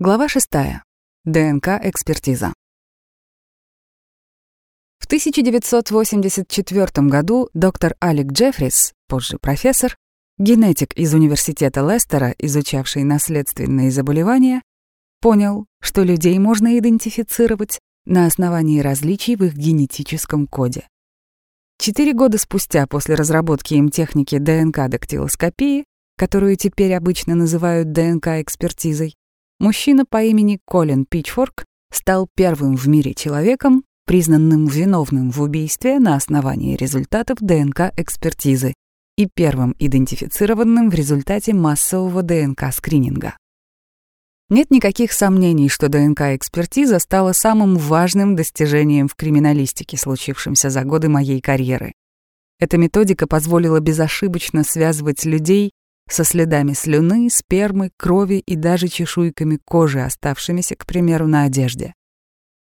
Глава 6. ДНК-экспертиза. В 1984 году доктор Алек Джеффрис, позже профессор, генетик из Университета Лестера, изучавший наследственные заболевания, понял, что людей можно идентифицировать на основании различий в их генетическом коде. Четыре года спустя после разработки им техники ДНК-дактилоскопии, которую теперь обычно называют ДНК-экспертизой, мужчина по имени Колин Пичфорк стал первым в мире человеком, признанным виновным в убийстве на основании результатов ДНК-экспертизы и первым идентифицированным в результате массового ДНК-скрининга. Нет никаких сомнений, что ДНК-экспертиза стала самым важным достижением в криминалистике, случившимся за годы моей карьеры. Эта методика позволила безошибочно связывать людей со следами слюны, спермы, крови и даже чешуйками кожи, оставшимися, к примеру, на одежде.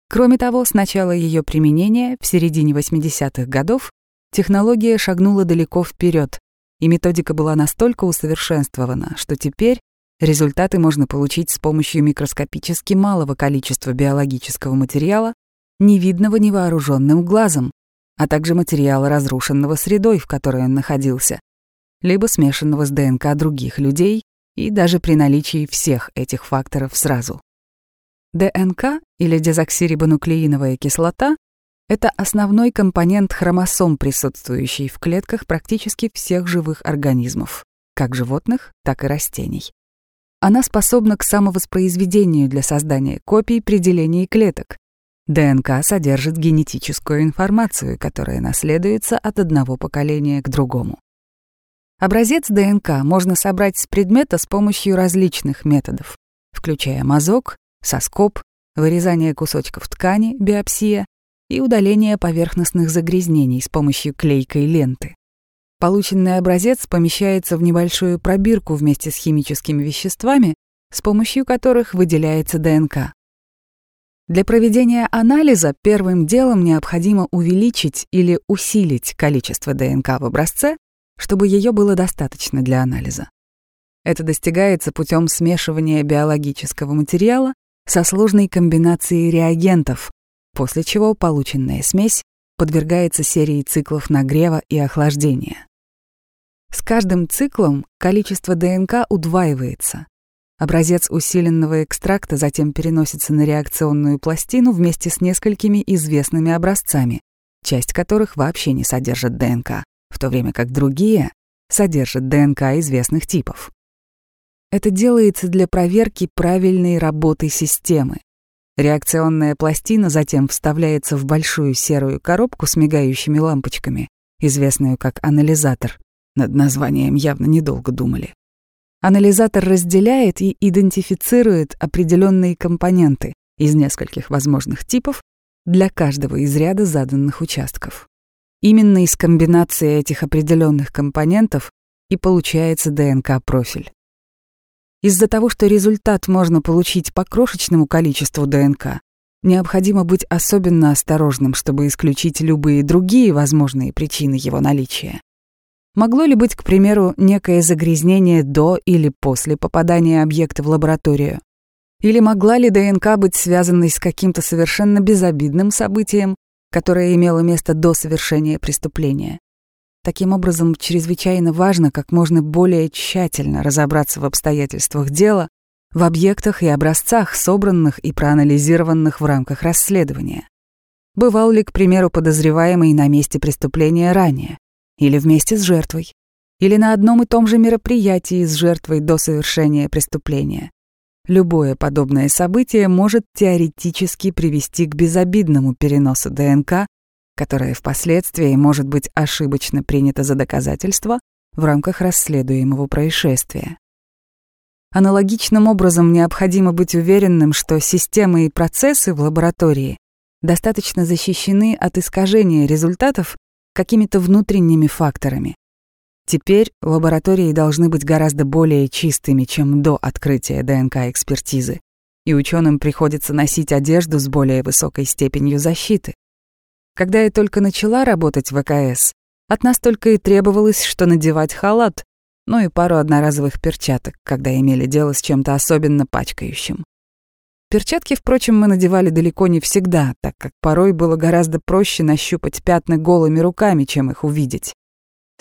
Кроме того, с начала ее применения, в середине 80-х годов, технология шагнула далеко вперед, и методика была настолько усовершенствована, что теперь результаты можно получить с помощью микроскопически малого количества биологического материала, невидного невооруженным глазом, а также материала, разрушенного средой, в которой он находился, либо смешанного с ДНК других людей и даже при наличии всех этих факторов сразу. ДНК или дезоксирибонуклеиновая кислота — это основной компонент хромосом, присутствующий в клетках практически всех живых организмов, как животных, так и растений. Она способна к самовоспроизведению для создания копий при делении клеток. ДНК содержит генетическую информацию, которая наследуется от одного поколения к другому. Образец ДНК можно собрать с предмета с помощью различных методов, включая мазок, соскоб, вырезание кусочков ткани, биопсия и удаление поверхностных загрязнений с помощью клейкой ленты. Полученный образец помещается в небольшую пробирку вместе с химическими веществами, с помощью которых выделяется ДНК. Для проведения анализа первым делом необходимо увеличить или усилить количество ДНК в образце чтобы ее было достаточно для анализа. Это достигается путем смешивания биологического материала со сложной комбинацией реагентов, после чего полученная смесь подвергается серии циклов нагрева и охлаждения. С каждым циклом количество ДНК удваивается. Образец усиленного экстракта затем переносится на реакционную пластину вместе с несколькими известными образцами, часть которых вообще не содержит ДНК в то время как другие содержат ДНК известных типов. Это делается для проверки правильной работы системы. Реакционная пластина затем вставляется в большую серую коробку с мигающими лампочками, известную как анализатор. Над названием явно недолго думали. Анализатор разделяет и идентифицирует определенные компоненты из нескольких возможных типов для каждого из ряда заданных участков. Именно из комбинации этих определенных компонентов и получается ДНК-профиль. Из-за того, что результат можно получить по крошечному количеству ДНК, необходимо быть особенно осторожным, чтобы исключить любые другие возможные причины его наличия. Могло ли быть, к примеру, некое загрязнение до или после попадания объекта в лабораторию? Или могла ли ДНК быть связанной с каким-то совершенно безобидным событием, которое имело место до совершения преступления. Таким образом, чрезвычайно важно как можно более тщательно разобраться в обстоятельствах дела, в объектах и образцах, собранных и проанализированных в рамках расследования. Бывал ли, к примеру, подозреваемый на месте преступления ранее, или вместе с жертвой, или на одном и том же мероприятии с жертвой до совершения преступления. Любое подобное событие может теоретически привести к безобидному переносу ДНК, которое впоследствии может быть ошибочно принято за доказательство в рамках расследуемого происшествия. Аналогичным образом необходимо быть уверенным, что системы и процессы в лаборатории достаточно защищены от искажения результатов какими-то внутренними факторами, Теперь лаборатории должны быть гораздо более чистыми, чем до открытия ДНК-экспертизы, и ученым приходится носить одежду с более высокой степенью защиты. Когда я только начала работать в ВКС, от нас только и требовалось, что надевать халат, ну и пару одноразовых перчаток, когда имели дело с чем-то особенно пачкающим. Перчатки, впрочем, мы надевали далеко не всегда, так как порой было гораздо проще нащупать пятна голыми руками, чем их увидеть.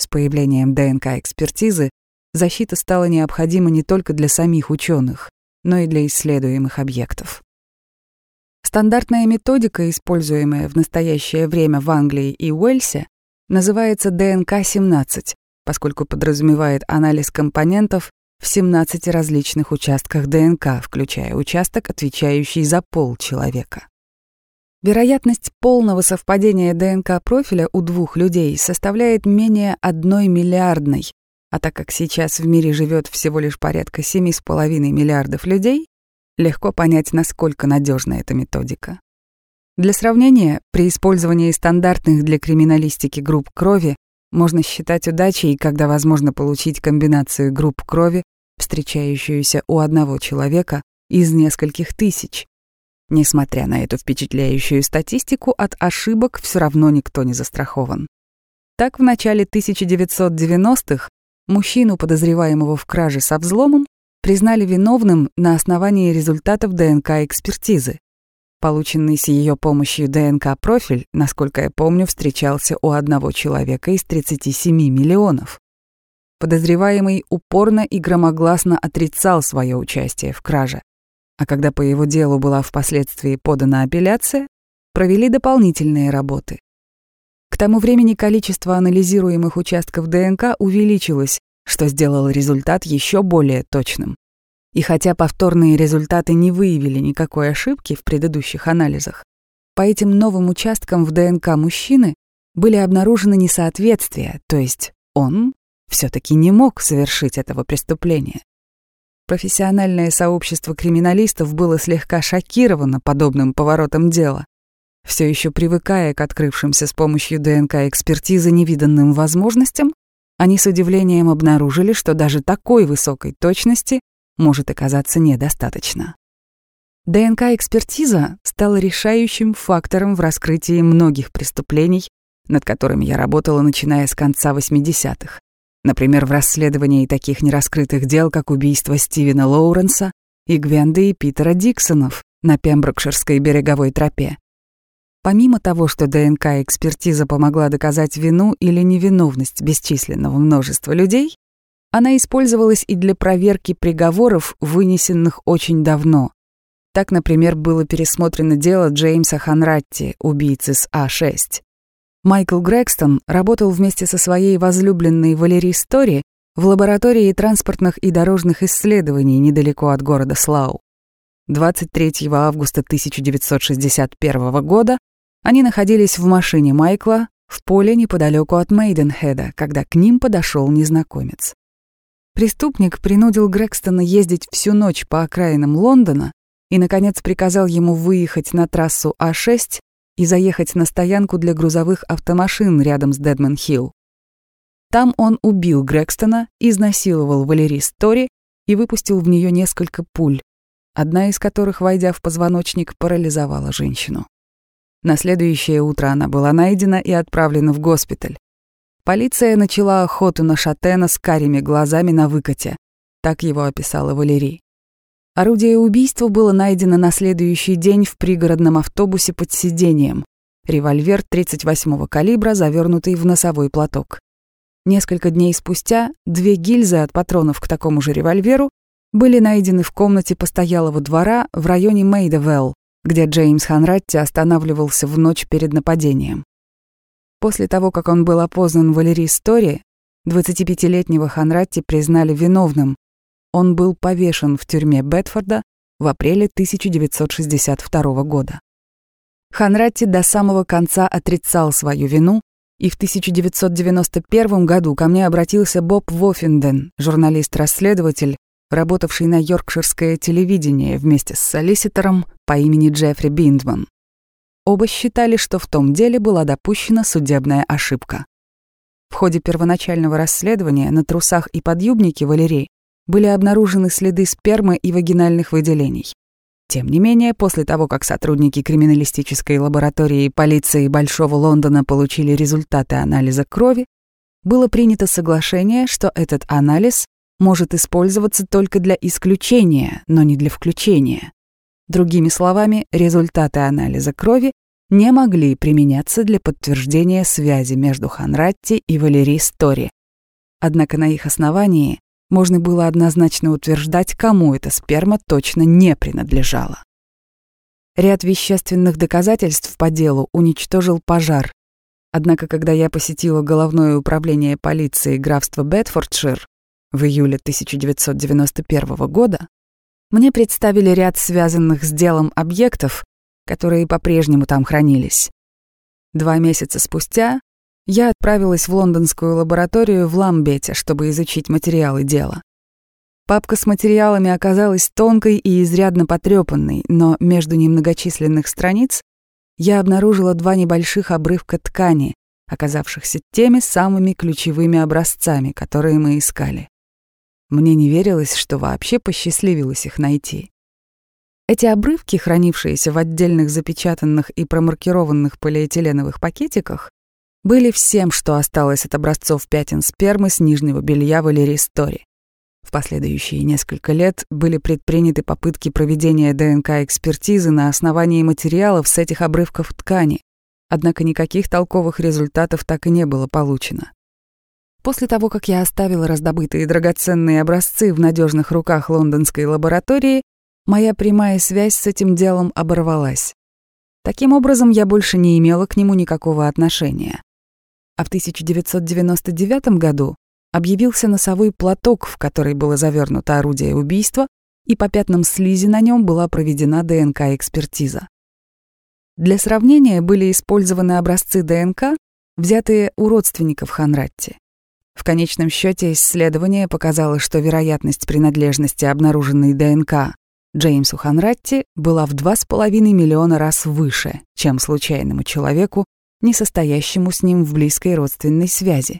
С появлением ДНК-экспертизы защита стала необходима не только для самих ученых, но и для исследуемых объектов. Стандартная методика, используемая в настоящее время в Англии и Уэльсе, называется ДНК-17, поскольку подразумевает анализ компонентов в 17 различных участках ДНК, включая участок, отвечающий за пол человека. Вероятность полного совпадения ДНК-профиля у двух людей составляет менее одной миллиардной, а так как сейчас в мире живет всего лишь порядка 7,5 миллиардов людей, легко понять, насколько надежна эта методика. Для сравнения, при использовании стандартных для криминалистики групп крови можно считать удачей, когда возможно получить комбинацию групп крови, встречающуюся у одного человека из нескольких тысяч. Несмотря на эту впечатляющую статистику, от ошибок все равно никто не застрахован. Так, в начале 1990-х мужчину, подозреваемого в краже со взломом, признали виновным на основании результатов ДНК-экспертизы. Полученный с ее помощью ДНК-профиль, насколько я помню, встречался у одного человека из 37 миллионов. Подозреваемый упорно и громогласно отрицал свое участие в краже. А когда по его делу была впоследствии подана апелляция, провели дополнительные работы. К тому времени количество анализируемых участков ДНК увеличилось, что сделало результат еще более точным. И хотя повторные результаты не выявили никакой ошибки в предыдущих анализах, по этим новым участкам в ДНК мужчины были обнаружены несоответствия, то есть он все таки не мог совершить этого преступления. Профессиональное сообщество криминалистов было слегка шокировано подобным поворотом дела, все еще привыкая к открывшимся с помощью ДНК-экспертизы невиданным возможностям, они с удивлением обнаружили, что даже такой высокой точности может оказаться недостаточно. ДНК-экспертиза стала решающим фактором в раскрытии многих преступлений, над которыми я работала, начиная с конца 80-х. Например, в расследовании таких нераскрытых дел, как убийство Стивена Лоуренса и Гвенды и Питера Диксонов на Пемброкширской береговой тропе. Помимо того, что ДНК-экспертиза помогла доказать вину или невиновность бесчисленного множества людей, она использовалась и для проверки приговоров, вынесенных очень давно. Так, например, было пересмотрено дело Джеймса Ханратти, убийцы с А6. Майкл Грегстон работал вместе со своей возлюбленной Валерий Стори в лаборатории транспортных и дорожных исследований недалеко от города Слау. 23 августа 1961 года они находились в машине Майкла в поле неподалеку от Мейденхеда, когда к ним подошел незнакомец. Преступник принудил Грегстона ездить всю ночь по окраинам Лондона и, наконец, приказал ему выехать на трассу А6 и заехать на стоянку для грузовых автомашин рядом с Дедман-Хилл. Там он убил Грегстона, изнасиловал Валерий Стори и выпустил в нее несколько пуль, одна из которых, войдя в позвоночник, парализовала женщину. На следующее утро она была найдена и отправлена в госпиталь. Полиция начала охоту на Шатена с карими глазами на выкате. Так его описала Валерий. Орудие убийства было найдено на следующий день в пригородном автобусе под сиденьем. Револьвер 38-го калибра, завернутый в носовой платок. Несколько дней спустя две гильзы от патронов к такому же револьверу были найдены в комнате постоялого двора в районе Мейдевелл, где Джеймс Ханратти останавливался в ночь перед нападением. После того, как он был опознан Валерий Стори, 25-летнего Ханратти признали виновным. Он был повешен в тюрьме Бетфорда в апреле 1962 года. Ханратти до самого конца отрицал свою вину, и в 1991 году ко мне обратился Боб Воффинден, журналист-расследователь, работавший на йоркширское телевидение вместе с солиситором по имени Джеффри Биндман. Оба считали, что в том деле была допущена судебная ошибка. В ходе первоначального расследования на трусах и подъюбнике Валерии были обнаружены следы спермы и вагинальных выделений. Тем не менее, после того, как сотрудники криминалистической лаборатории и полиции Большого Лондона получили результаты анализа крови, было принято соглашение, что этот анализ может использоваться только для исключения, но не для включения. Другими словами, результаты анализа крови не могли применяться для подтверждения связи между Ханратти и Валерий Стори. Однако на их основании можно было однозначно утверждать, кому эта сперма точно не принадлежала. Ряд вещественных доказательств по делу уничтожил пожар. Однако, когда я посетила головное управление полиции графства Бетфордшир в июле 1991 года, мне представили ряд связанных с делом объектов, которые по-прежнему там хранились. Два месяца спустя я отправилась в лондонскую лабораторию в Ламбете, чтобы изучить материалы дела. Папка с материалами оказалась тонкой и изрядно потрепанной, но между немногочисленных страниц я обнаружила два небольших обрывка ткани, оказавшихся теми самыми ключевыми образцами, которые мы искали. Мне не верилось, что вообще посчастливилось их найти. Эти обрывки, хранившиеся в отдельных запечатанных и промаркированных полиэтиленовых пакетиках, были всем, что осталось от образцов пятен спермы с нижнего белья Валерии Стори. В последующие несколько лет были предприняты попытки проведения ДНК-экспертизы на основании материалов с этих обрывков ткани, однако никаких толковых результатов так и не было получено. После того, как я оставила раздобытые драгоценные образцы в надежных руках лондонской лаборатории, моя прямая связь с этим делом оборвалась. Таким образом, я больше не имела к нему никакого отношения. А в 1999 году объявился носовой платок, в который было завернуто орудие убийства, и по пятнам слизи на нем была проведена ДНК-экспертиза. Для сравнения были использованы образцы ДНК, взятые у родственников Ханратти. В конечном счете исследование показало, что вероятность принадлежности обнаруженной ДНК Джеймсу Ханратти была в 2,5 миллиона раз выше, чем случайному человеку, не состоящему с ним в близкой родственной связи.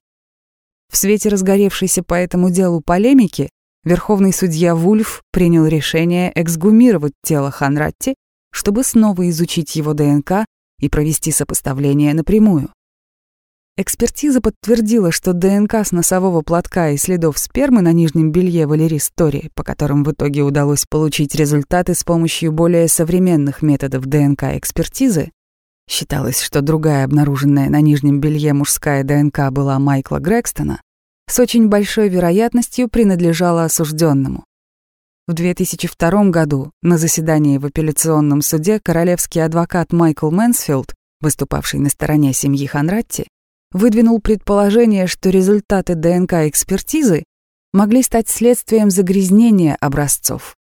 В свете разгоревшейся по этому делу полемики верховный судья Вульф принял решение эксгумировать тело Ханратти, чтобы снова изучить его ДНК и провести сопоставление напрямую. Экспертиза подтвердила, что ДНК с носового платка и следов спермы на нижнем белье Валерии Стори, по которым в итоге удалось получить результаты с помощью более современных методов ДНК-экспертизы, считалось, что другая обнаруженная на нижнем белье мужская ДНК была Майкла Грегстена, с очень большой вероятностью принадлежала осужденному. В 2002 году на заседании в апелляционном суде королевский адвокат Майкл Мэнсфилд, выступавший на стороне семьи Ханратти, выдвинул предположение, что результаты ДНК-экспертизы могли стать следствием загрязнения образцов.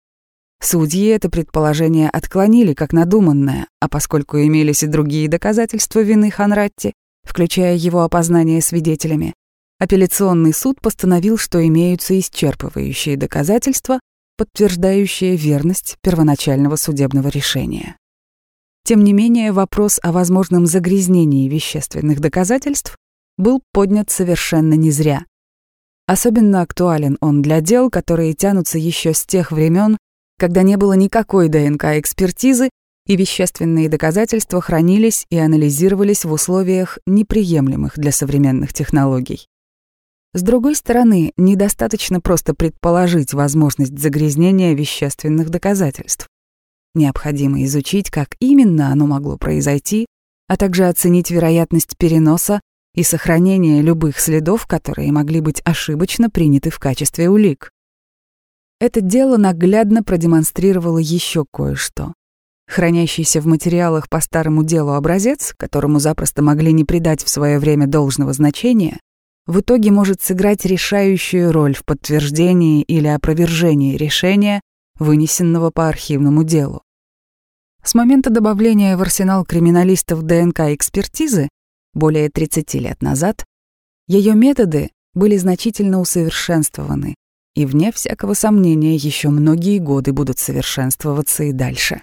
Судьи это предположение отклонили как надуманное, а поскольку имелись и другие доказательства вины Ханратти, включая его опознание свидетелями, апелляционный суд постановил, что имеются исчерпывающие доказательства, подтверждающие верность первоначального судебного решения. Тем не менее, вопрос о возможном загрязнении вещественных доказательств был поднят совершенно не зря. Особенно актуален он для дел, которые тянутся еще с тех времен, когда не было никакой ДНК-экспертизы, и вещественные доказательства хранились и анализировались в условиях, неприемлемых для современных технологий. С другой стороны, недостаточно просто предположить возможность загрязнения вещественных доказательств. Необходимо изучить, как именно оно могло произойти, а также оценить вероятность переноса и сохранения любых следов, которые могли быть ошибочно приняты в качестве улик. Это дело наглядно продемонстрировало еще кое-что. Хранящийся в материалах по старому делу образец, которому запросто могли не придать в свое время должного значения, в итоге может сыграть решающую роль в подтверждении или опровержении решения, вынесенного по архивному делу. С момента добавления в арсенал криминалистов ДНК-экспертизы более 30 лет назад ее методы были значительно усовершенствованы и, вне всякого сомнения, еще многие годы будут совершенствоваться и дальше.